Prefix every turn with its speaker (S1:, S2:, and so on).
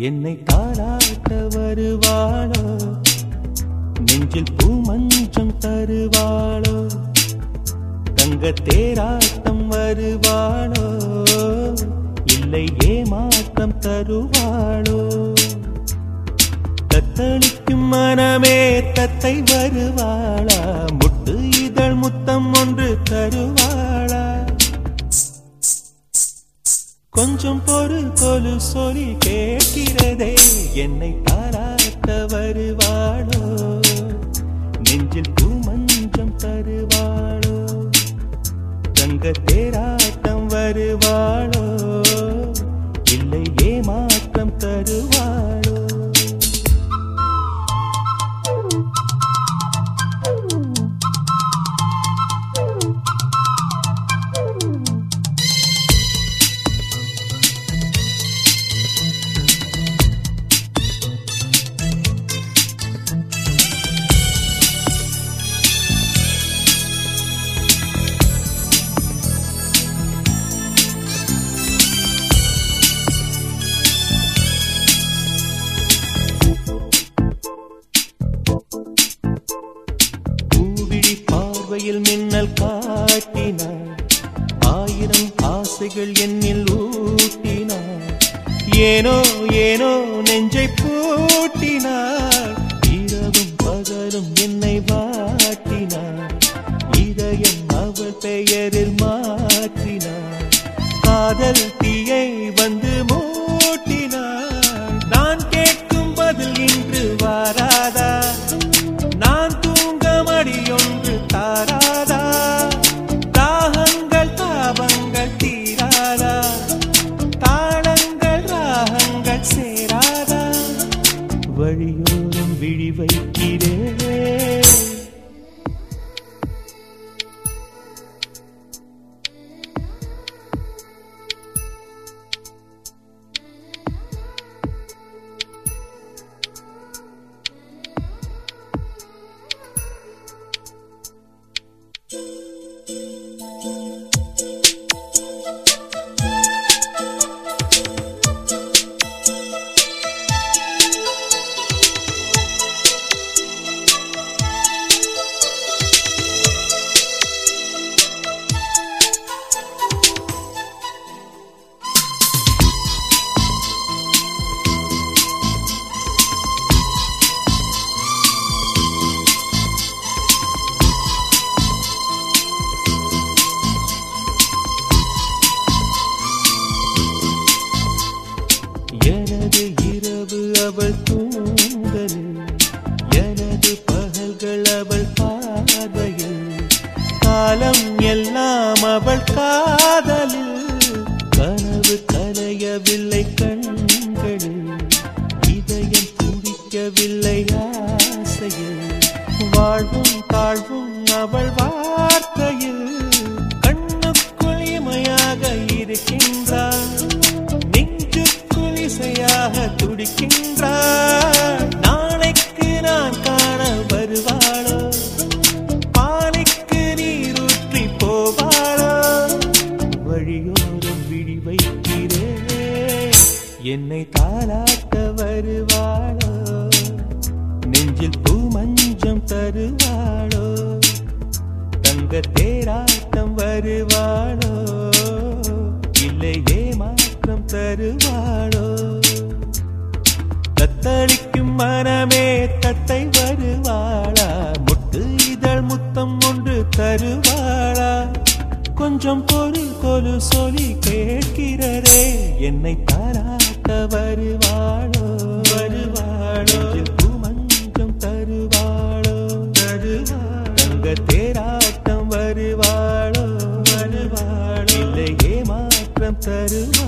S1: என்னை தாளாட்ட வருவாளோ? நெஞ்சில் பூமஞ்சம் தருவாளோ? தங்க தேராட்டம் வருவாளோ? இல்லை ஏமாற்றம் தருவாளோ? தத்தளிக்கும் மனமே தத்தை வருவாளா? முட்டு இதழ் முத்தம் ஒன்று தருவாளா? கொஞ்சம் பொறு கொலு சொல்லி கேட்கிறதே. என்னை பாராட்ட வருவாளோ நெஞ்சில் பூமஞ்சம் தருவாளோ? தங்க தேரா ஆசைகள் என்னில் ஊட்டினார். ஏனோ ஏனோ நெஞ்சை பூட்டினார். இரவும் பகலும் என்னை வாட்டினார். இதயம் அவள் பெயரில் மாற்றினார். காதல் தீயை வந்து வழியோரம் விழி வைக்கிறேன். அவள் தூங்கலில் எனது பகல்கள் அவள் பாதையில் காலம் எல்லாம் அவள் காதலில் கனவு கலையவில்லை கண்களில் இதயம் துடிக்கவில்லை ஆசையில் வாழ்வும் தாழ்வும் அவள் வார்த்தையில் கண்ணுக்குள் இமையாக இருக்கின்ற இசையாக துடிக்கின்றாள் நாளைக்கு நான் காண வருவாளோ? பானைக்கு நீரூற்றி போவாளோ? வழியோரம் விழி வைக்கிறேன். என்னை தாளாட்ட வருவாளோ? நெஞ்சில் பூ மஞ்சம் தருவாளோ? தங்க தேராட்டம் வருவாளோ? இல்லையே மாற்றம் தருவாளோ? தத்தளிக்கும் மனமே தத்தை வருவாளா? முட்டு இதழ் முத்தம் ஒன்று தருவாளா? கொஞ்சம் பொறு கொலு சொல்லி கேட்கிறதே என்னை தாராட்ட வருவாளோ? வருவாளோ? பூமஞ்சம் தருவாளோ? தருவாள்? தங்க தேராட்டம் வருவாளோ? வருவாள்? இல்லையே மாற்றம் தருவாள்?